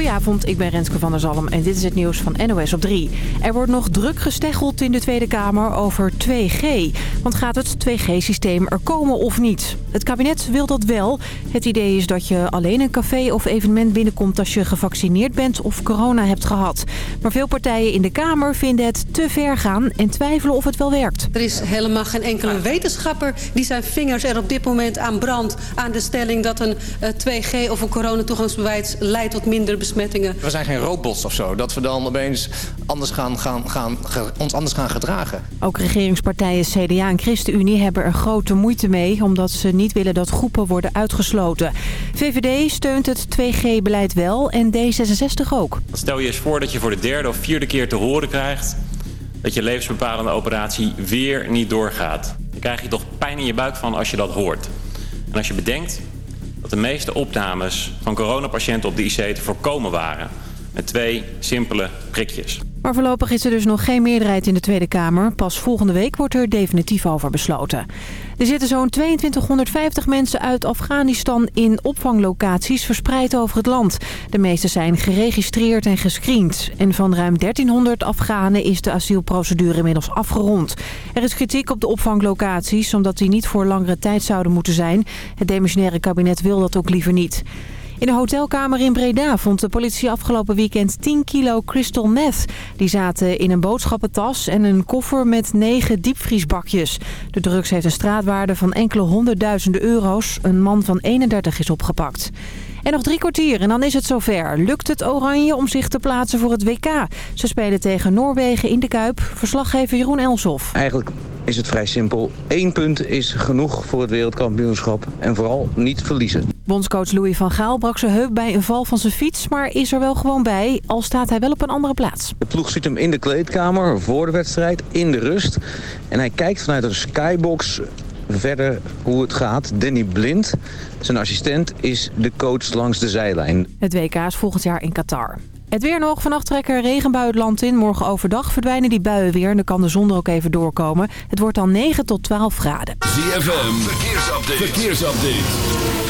Goedenavond, ik ben Renske van der Zalm en dit is het nieuws van NOS op 3. Er wordt nog druk gesteggeld in de Tweede Kamer over 2G. Want gaat het 2G-systeem er komen of niet? Het kabinet wil dat wel. Het idee is dat je alleen een café of evenement binnenkomt als je gevaccineerd bent of corona hebt gehad. Maar veel partijen in de Kamer vinden het te ver gaan en twijfelen of het wel werkt. Er is helemaal geen enkele wetenschapper die zijn vingers er op dit moment aan brandt... aan de stelling dat een 2G eh, of een coronatoegangsbewijs leidt tot minder besmettingen. We zijn geen robots of zo, dat we dan opeens anders gaan, gaan, gaan, ons anders gaan gedragen. Ook regeringspartijen CDA en ChristenUnie hebben er grote moeite mee... omdat ze niet willen dat groepen worden uitgesloten. VVD steunt het 2G-beleid wel en D66 ook. Stel je eens voor dat je voor de derde of vierde keer te horen krijgt... dat je levensbepalende operatie weer niet doorgaat. Dan krijg je toch pijn in je buik van als je dat hoort. En als je bedenkt dat de meeste opnames van coronapatiënten op de IC te voorkomen waren... met twee simpele prikjes. Maar voorlopig is er dus nog geen meerderheid in de Tweede Kamer. Pas volgende week wordt er definitief over besloten. Er zitten zo'n 2250 mensen uit Afghanistan in opvanglocaties verspreid over het land. De meeste zijn geregistreerd en gescreend. En van ruim 1300 Afghanen is de asielprocedure inmiddels afgerond. Er is kritiek op de opvanglocaties omdat die niet voor langere tijd zouden moeten zijn. Het demissionaire kabinet wil dat ook liever niet. In de hotelkamer in Breda vond de politie afgelopen weekend 10 kilo crystal meth. Die zaten in een boodschappentas en een koffer met 9 diepvriesbakjes. De drugs heeft een straatwaarde van enkele honderdduizenden euro's. Een man van 31 is opgepakt. En nog drie kwartier en dan is het zover. Lukt het Oranje om zich te plaatsen voor het WK? Ze spelen tegen Noorwegen in de Kuip. Verslaggever Jeroen Elsof. Eigenlijk is het vrij simpel. Eén punt is genoeg voor het wereldkampioenschap. En vooral niet verliezen. Bondscoach Louis van Gaal brak zijn heup bij een val van zijn fiets... maar is er wel gewoon bij, al staat hij wel op een andere plaats. De ploeg ziet hem in de kleedkamer voor de wedstrijd, in de rust. En hij kijkt vanuit een skybox verder hoe het gaat. Danny Blind, zijn assistent, is de coach langs de zijlijn. Het WK is volgend jaar in Qatar. Het weer nog. Vannacht trekken regenbuien het land in. Morgen overdag verdwijnen die buien weer. En dan kan de zon er ook even doorkomen. Het wordt dan 9 tot 12 graden. ZFM. Verkeersupdate. Verkeersupdate.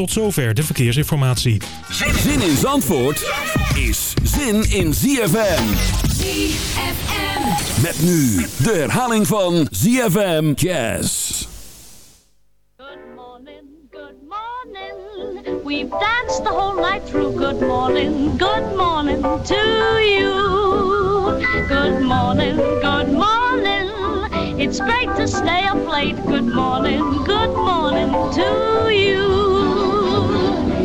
Tot zover de verkeersinformatie. Zin in Zandvoort is zin in ZFM. ZFM. Met nu de herhaling van ZFM Jazz. Good morning, good morning. We've danced the whole night through. Good morning, good morning to you. Good morning, good morning. It's great to stay up late. Good morning, good morning to you.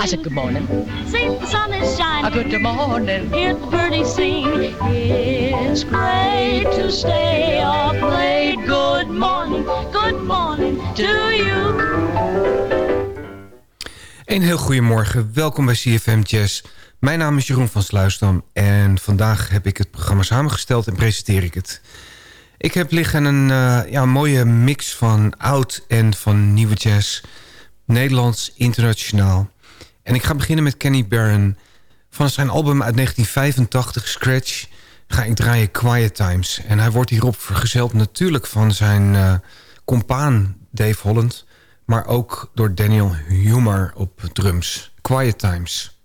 I said good morning. See, the sun is shining. A good morning. Hear the birdies sing. It's great to stay up late. Good morning, good morning to you. Een heel goedemorgen, welkom bij CFM Jazz. Mijn naam is Jeroen van Sluisdam en vandaag heb ik het programma samengesteld en presenteer ik het. Ik heb liggen een, uh, ja, een mooie mix van oud en van nieuwe jazz. Nederlands, internationaal. En ik ga beginnen met Kenny Barron. Van zijn album uit 1985, Scratch, ga ik draaien Quiet Times. En hij wordt hierop vergezeld natuurlijk van zijn uh, compaan Dave Holland... Maar ook door Daniel Humor op drums. Quiet Times.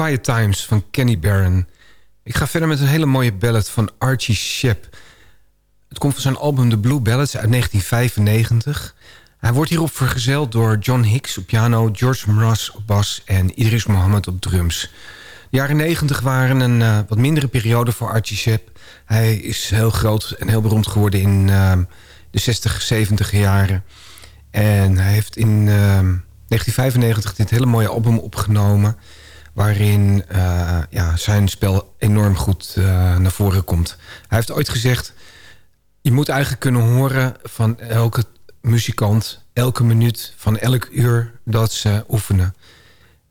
Quiet Times van Kenny Barron. Ik ga verder met een hele mooie ballad van Archie Shepp. Het komt van zijn album The Blue Ballads uit 1995. Hij wordt hierop vergezeld door John Hicks op piano... George Mraz op bas en Idris Mohammed op drums. De jaren 90 waren een uh, wat mindere periode voor Archie Shepp. Hij is heel groot en heel beroemd geworden in uh, de 60, 70 jaren. En hij heeft in uh, 1995 dit hele mooie album opgenomen... waarin uh, ja, zijn spel enorm goed uh, naar voren komt. Hij heeft ooit gezegd... je moet eigenlijk kunnen horen van elke muzikant... elke minuut van elk uur dat ze oefenen...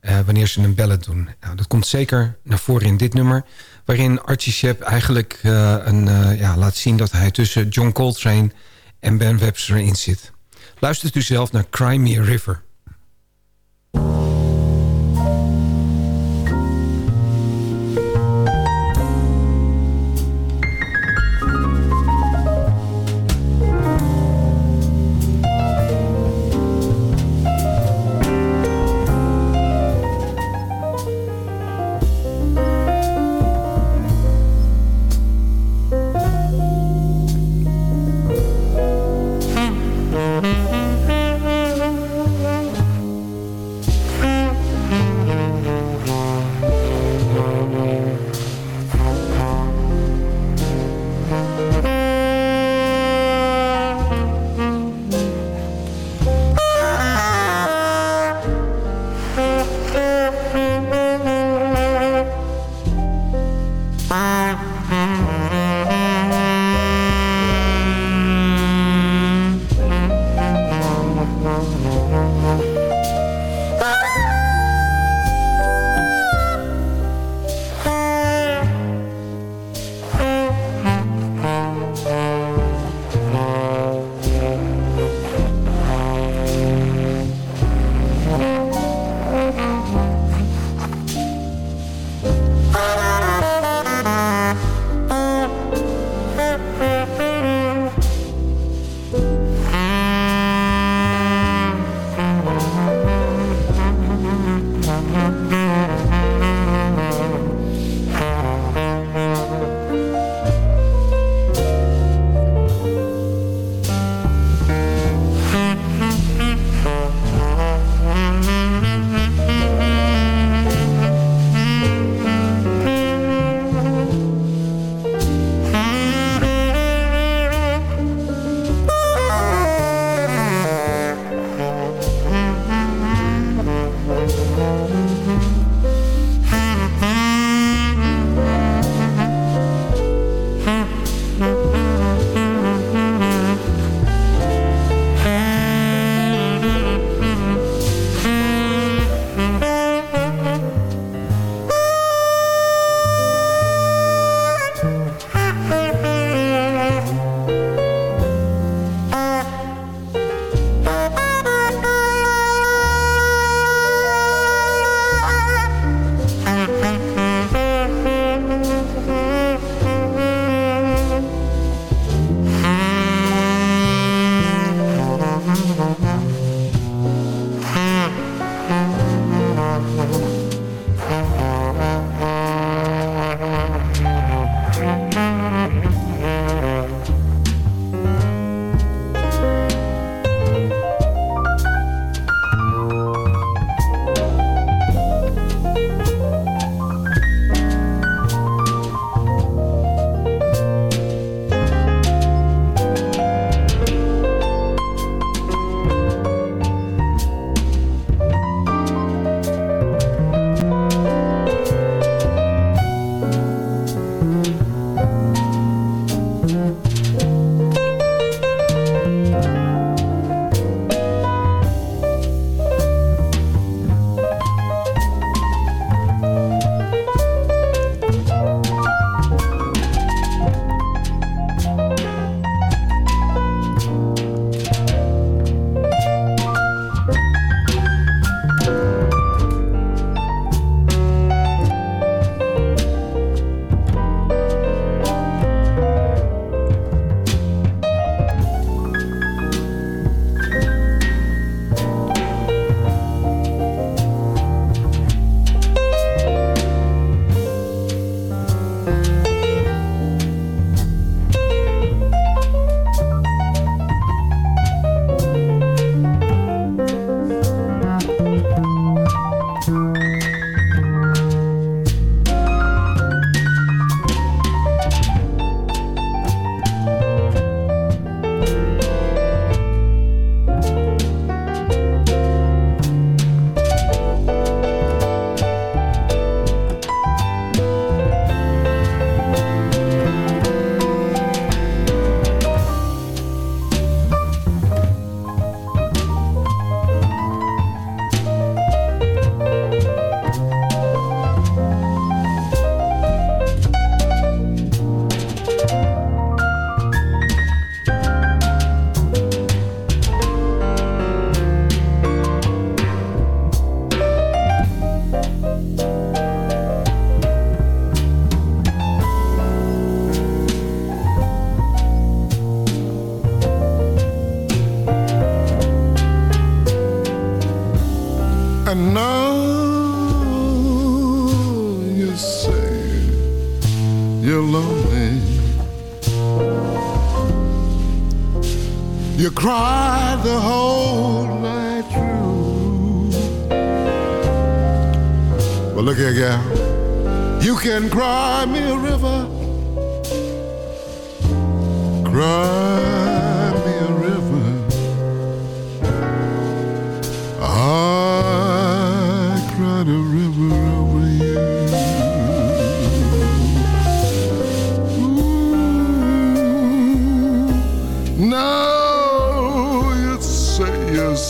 Uh, wanneer ze een ballad doen. Nou, dat komt zeker naar voren in dit nummer... waarin Archie Shepp eigenlijk een, ja, laat zien dat hij tussen John Coltrane en Ben Webster in zit. Luistert u zelf naar Cry Me a River. You cry the whole night through. But look here, gal. You can cry me a river. Cry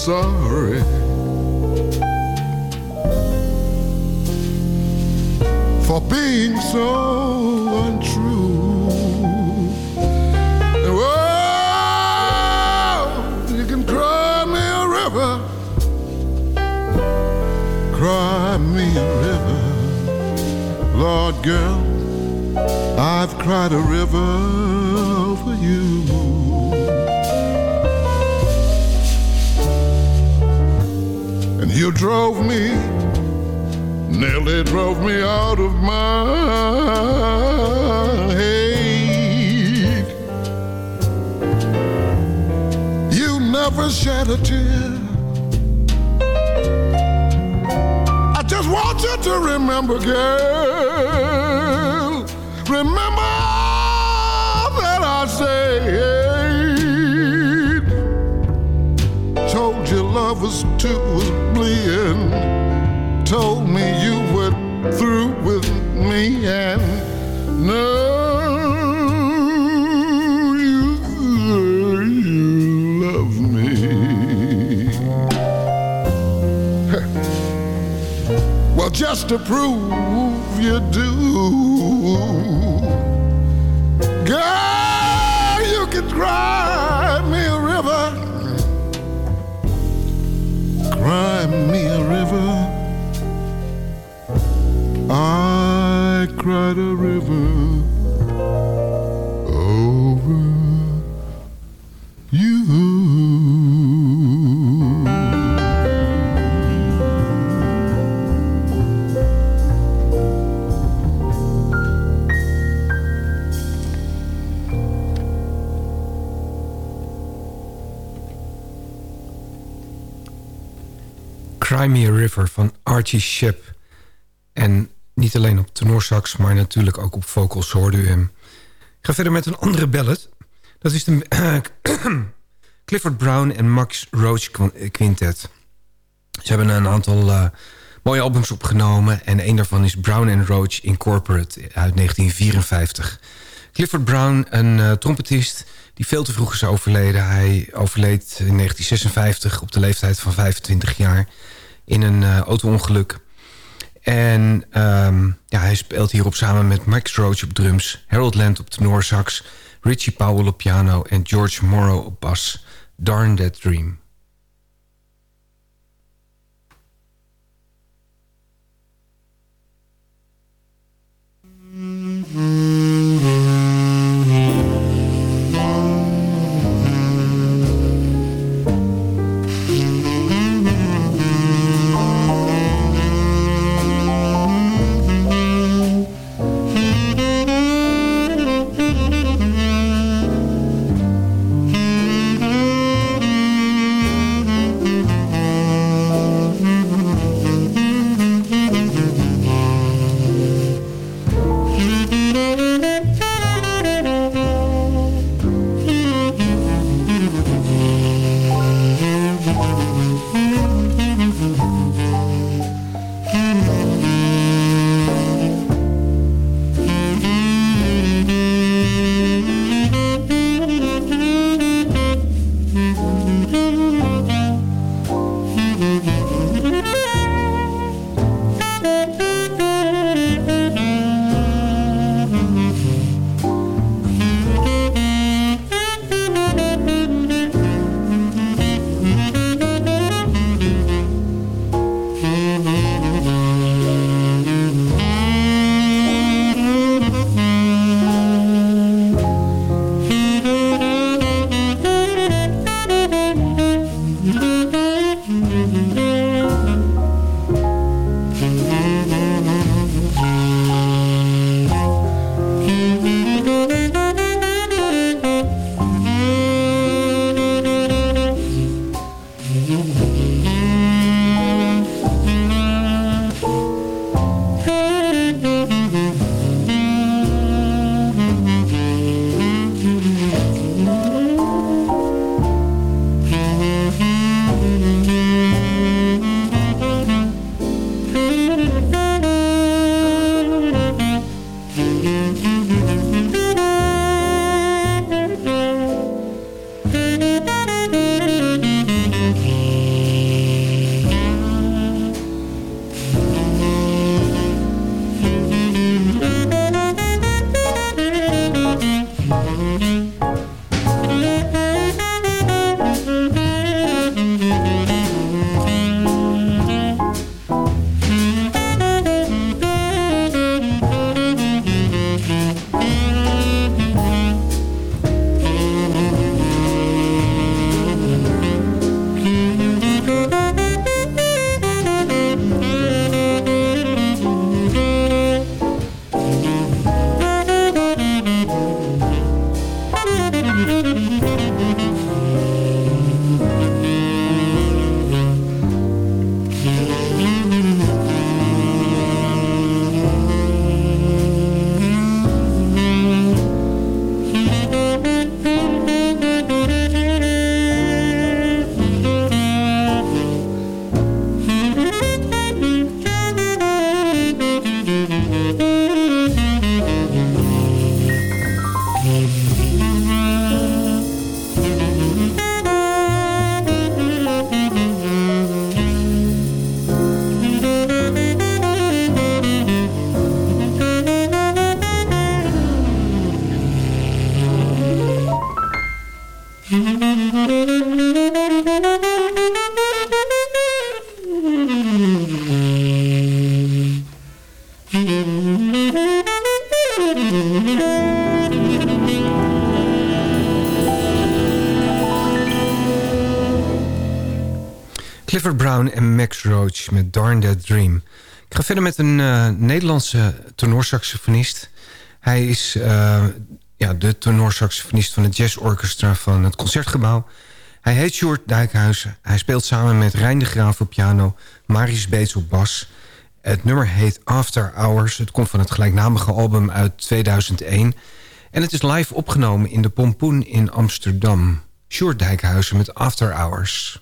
sorry. For being so untrue. Oh, you can cry me a river. Cry me a river. Lord, girl, I've cried a river for you. You drove me, nearly drove me out of my head. You never shed a tear. I just want you to remember, girl. Remember that I said. Lovers too was bleeding. Told me you were through with me and no. You, you love me. Well, just to prove you do, girl, you can cry cry me a river. I cried a river Cry Me a River van Archie Shep. En niet alleen op tenorsax, maar natuurlijk ook op vocals hoorde u hem. Ik ga verder met een andere ballad. Dat is de Clifford Brown en Max Roach Quintet. Ze hebben een aantal eh, mooie albums opgenomen... en een daarvan is Brown and Roach Incorporate uit 1954. Clifford Brown, een eh, trompetist die veel te vroeg is overleden. Hij overleed in 1956 op de leeftijd van 25 jaar in een autoongeluk auto-ongeluk. En ehm, ja, hij speelt hierop samen met Max Roach op drums... Harold Land op tenor sax, Richie Powell op piano... en George Morrow op bas. Darn That Dream. Mm-hmm. Clifford Brown en Max Roach met Darn That Dream. Ik ga verder met een uh, Nederlandse tenorsaxofonist. Hij is uh, ja, de tenorsaxofonist van het jazzorchestra van het Concertgebouw. Hij heet Sjoerd Dijkhuizen. Hij speelt samen met Rijn de Graaf op piano, Marius Beets op bas. Het nummer heet After Hours. Het komt van het gelijknamige album uit 2001. En het is live opgenomen in de Pompoen in Amsterdam. Sjoerd Dijkhuizen met After Hours.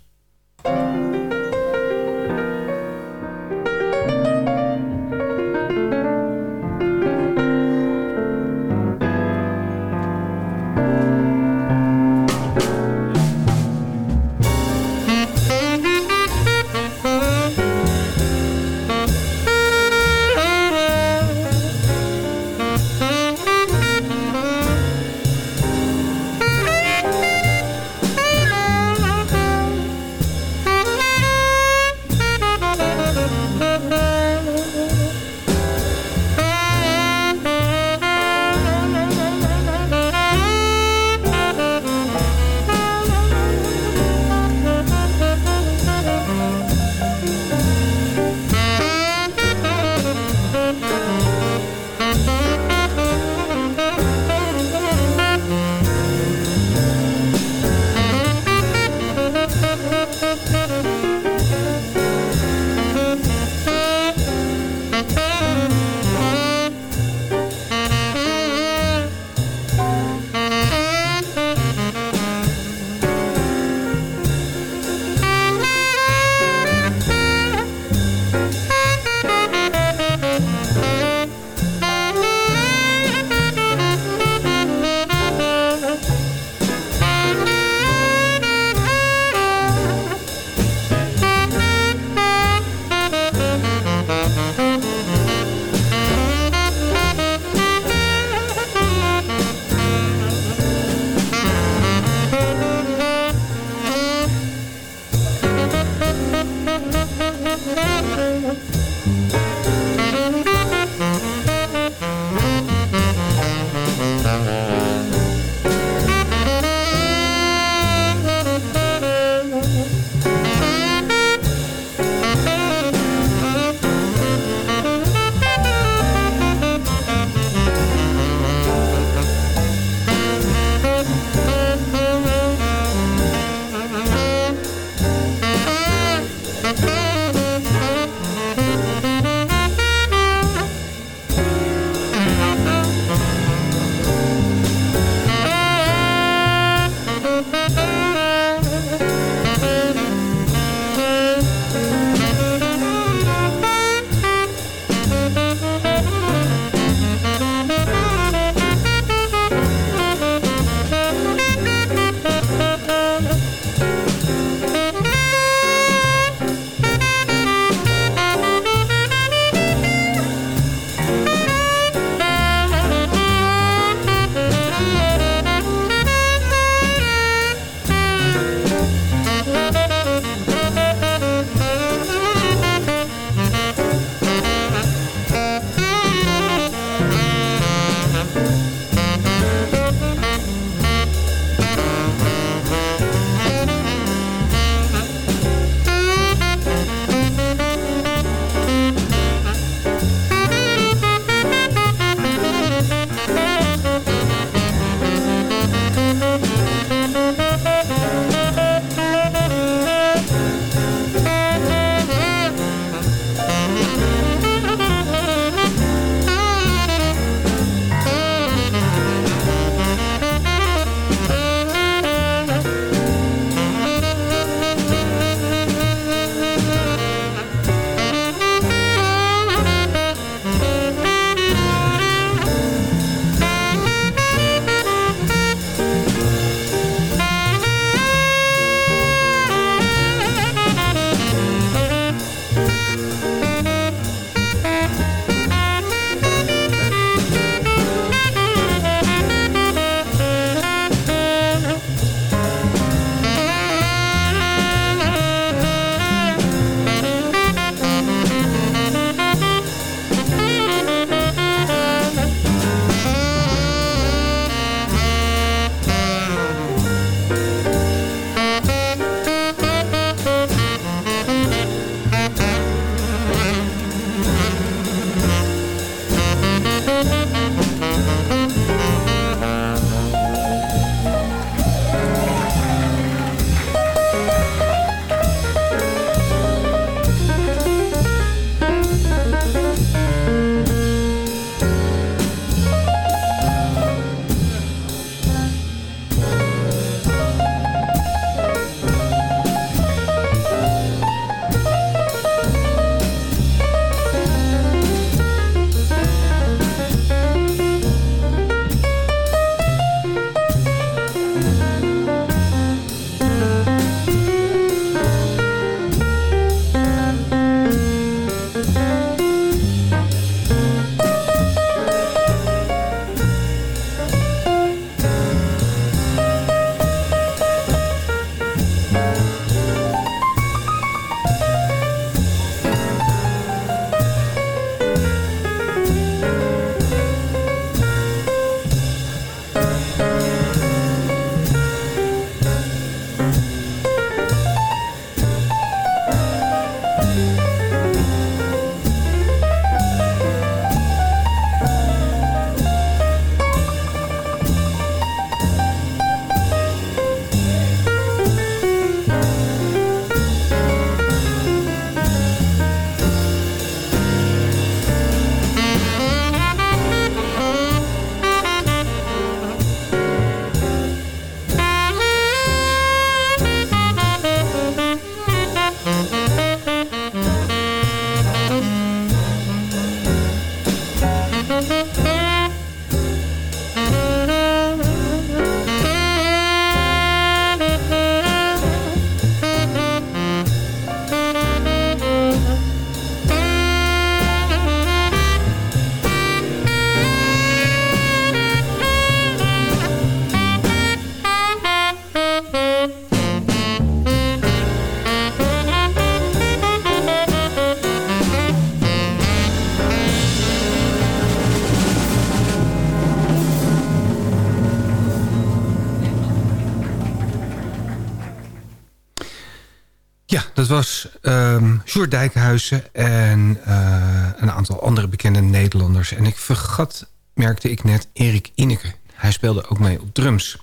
Sjoerd Dijkhuizen en uh, een aantal andere bekende Nederlanders. En ik vergat, merkte ik net, Erik Ineke. Hij speelde ook mee op drums.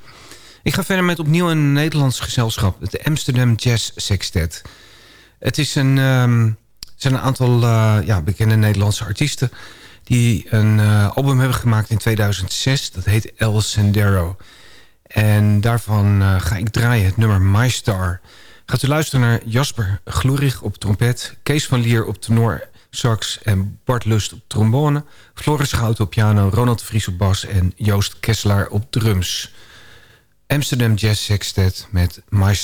Ik ga verder met opnieuw een Nederlands gezelschap. Het Amsterdam Jazz Sextet. Het is een, um, zijn een aantal uh, ja, bekende Nederlandse artiesten... die een uh, album hebben gemaakt in 2006. Dat heet El Sendero. En daarvan ga ik draaien het nummer My Star... Gaat u luisteren naar Jasper Gloerig op trompet... Kees van Lier op tenor, sax en Bart Lust op trombone... Floris Schouten op piano, Ronald Vries op bas... en Joost Kesselaar op drums. Amsterdam Jazz Sextet met My.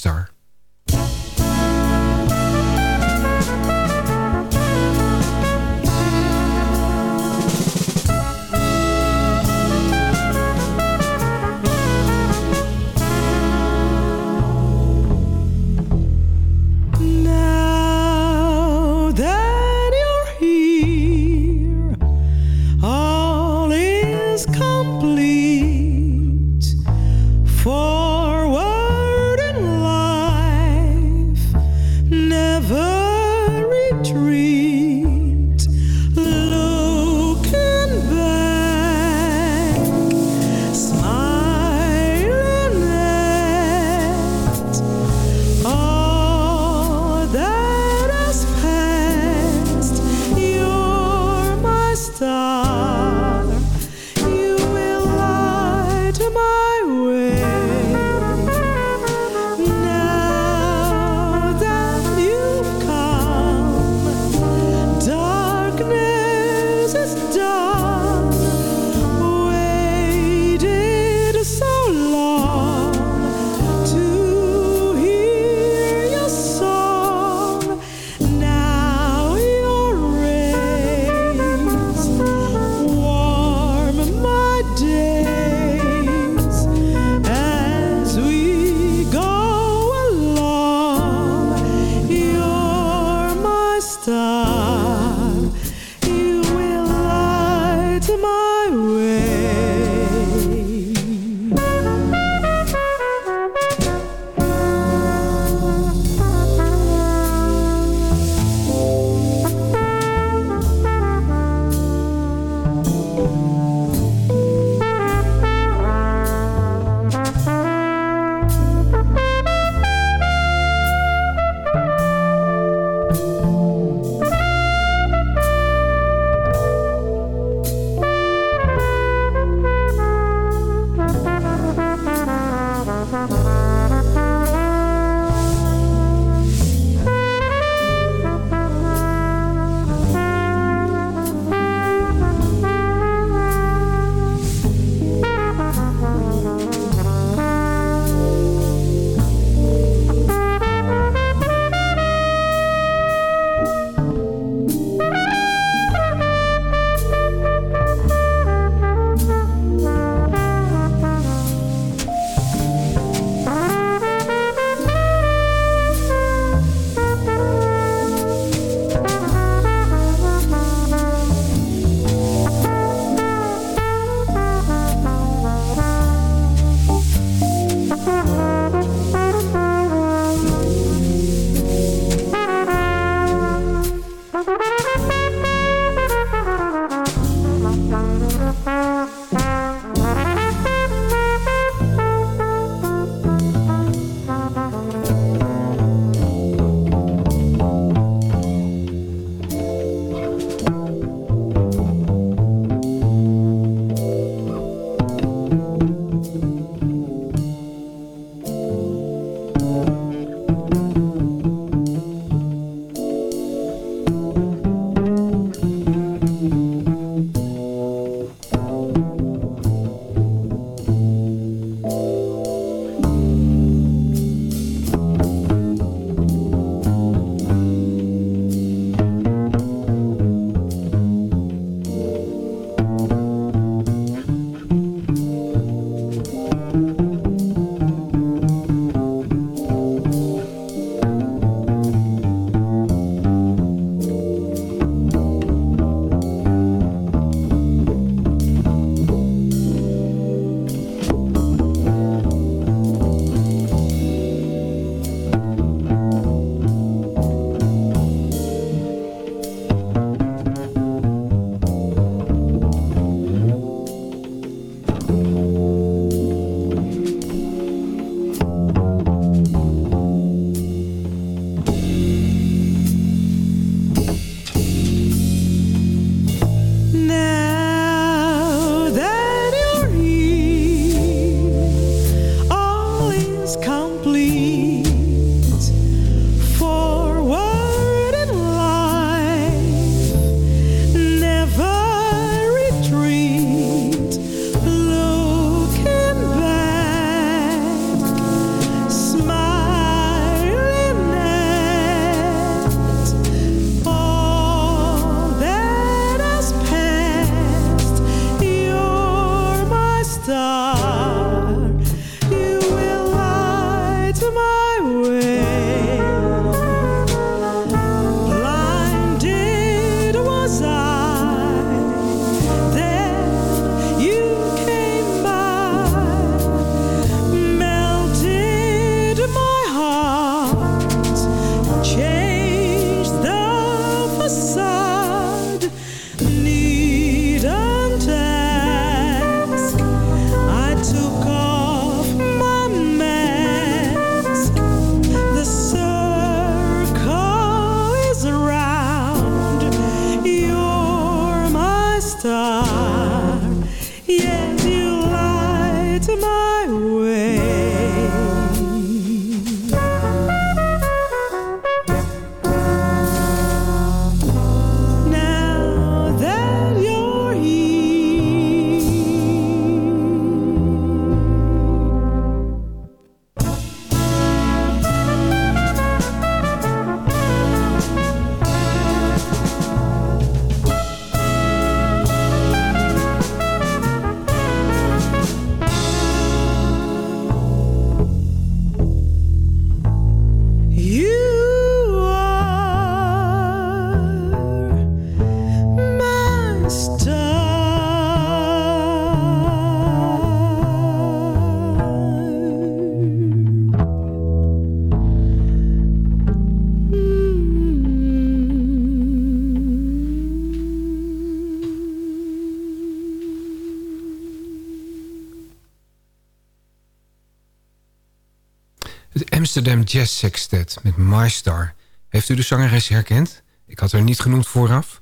Amsterdam Jazz Sextet met My Star. Heeft u de zangeres herkend? Ik had haar niet genoemd vooraf.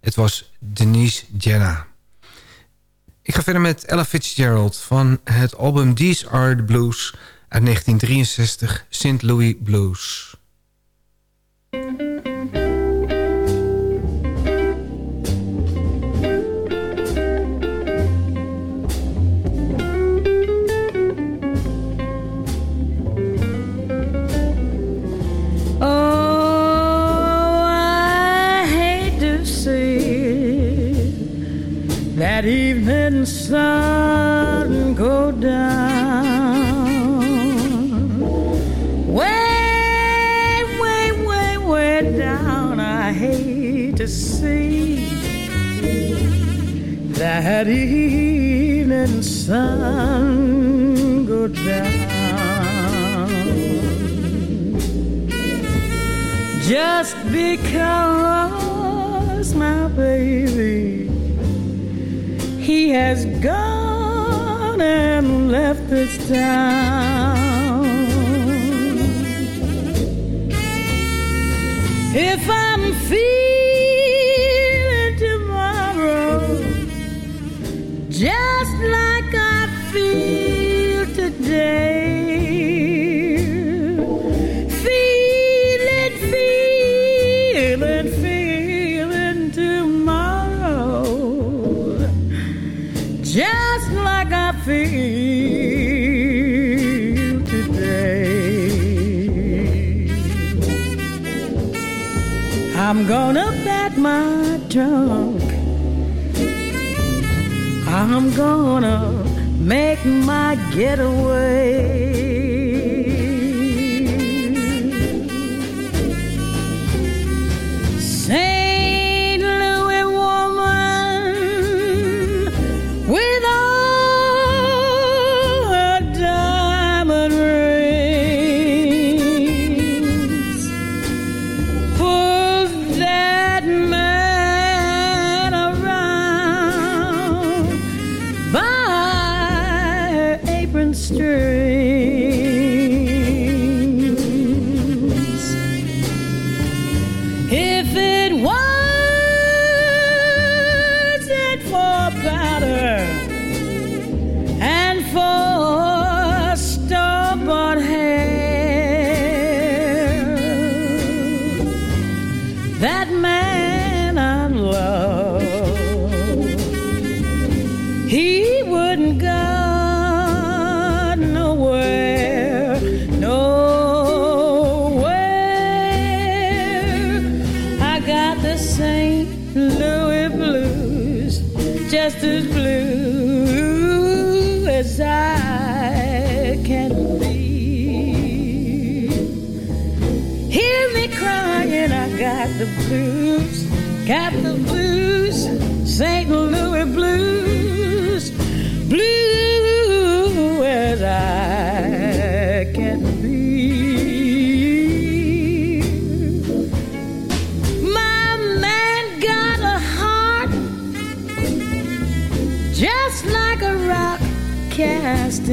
Het was Denise Jenna. Ik ga verder met Ella Fitzgerald van het album These Are The Blues uit 1963, St. Louis Blues. That evening sun go down. just because my baby he has gone and left this town. If I'm feeling just like I feel today. Feeling, feeling, feeling tomorrow just like I feel today. I'm gonna pack my trunk. I'm gonna make my getaway.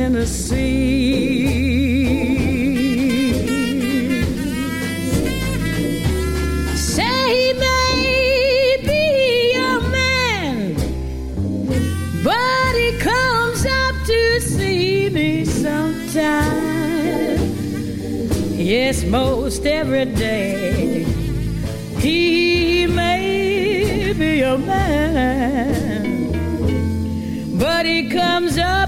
Sea. Say he may be a man, but he comes up to see me sometime. Yes, most every day. He may be a man, but he comes up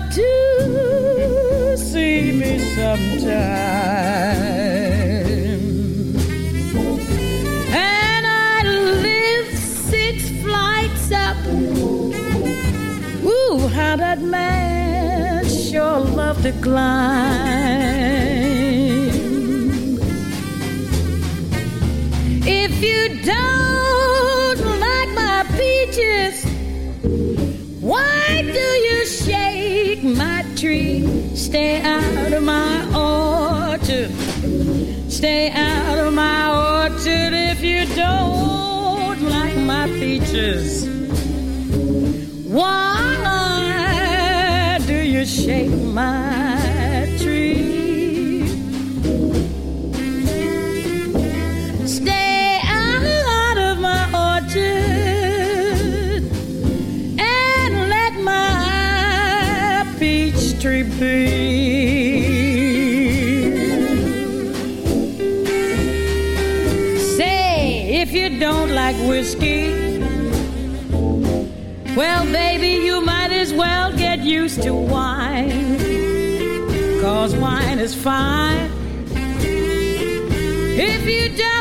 sometime. And I live six flights up. Ooh, how that man sure loved to climb. If you don't like my peaches, why do you shake my tree? Stay out Stay out of my orchard if you don't like my peaches. Why do you shake my well, baby, you might as well get used to wine. Cause wine is fine. If you don't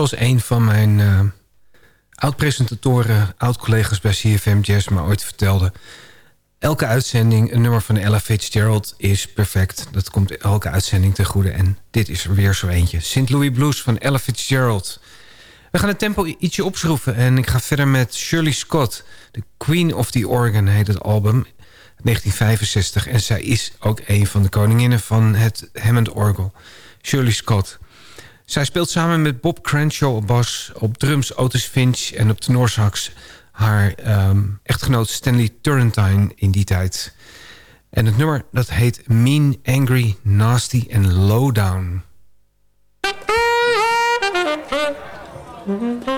Zoals een van mijn eh, oud-presentatoren, oud-collega's bij CFM Jazz... me ooit vertelde... elke uitzending, een nummer van Ella Fitzgerald is perfect. Dat komt elke uitzending ten goede. En dit is er weer zo eentje. St. Louis Blues van Ella Fitzgerald. We gaan het tempo ietsje opschroeven. En ik ga verder met Shirley Scott. The Queen of the Organ heet het album. 1965. En zij is ook een van de koninginnen van het Hammond-orgel. Shirley Scott. Zij speelt samen met Bob Crenshaw op bas, op drums Otis Finch en op tenorsax haar ehm, echtgenoot Stanley Turrentine in die tijd. En het nummer dat heet Mean, Angry, Nasty en Lowdown.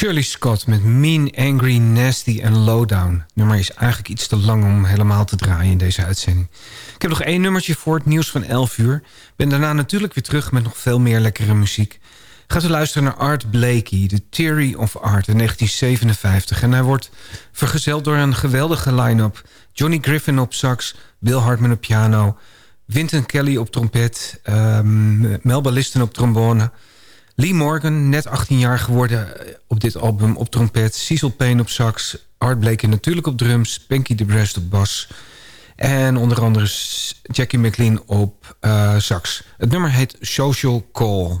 Shirley Scott met Mean, Angry, Nasty en Lowdown. Nummer is eigenlijk iets te lang om helemaal te draaien in deze uitzending. Ik heb nog één nummertje voor het nieuws van 11 uur. Ben daarna natuurlijk weer terug met nog veel meer lekkere muziek. Gaat u luisteren naar Art Blakey, The Theory of Art in 1957. En hij wordt vergezeld door een geweldige line-up. Johnny Griffin op sax, Bill Hartman op piano... Wynton Kelly op trompet, um, Melba Listen op trombone... Lee Morgan, net 18 jaar geworden eh, op dit album op trompet... Cecil Payne op sax, Art Blakey natuurlijk op drums... Pinky DeBrest op bas... en onder andere Jackie McLean op uh, sax. Het nummer heet Social Call...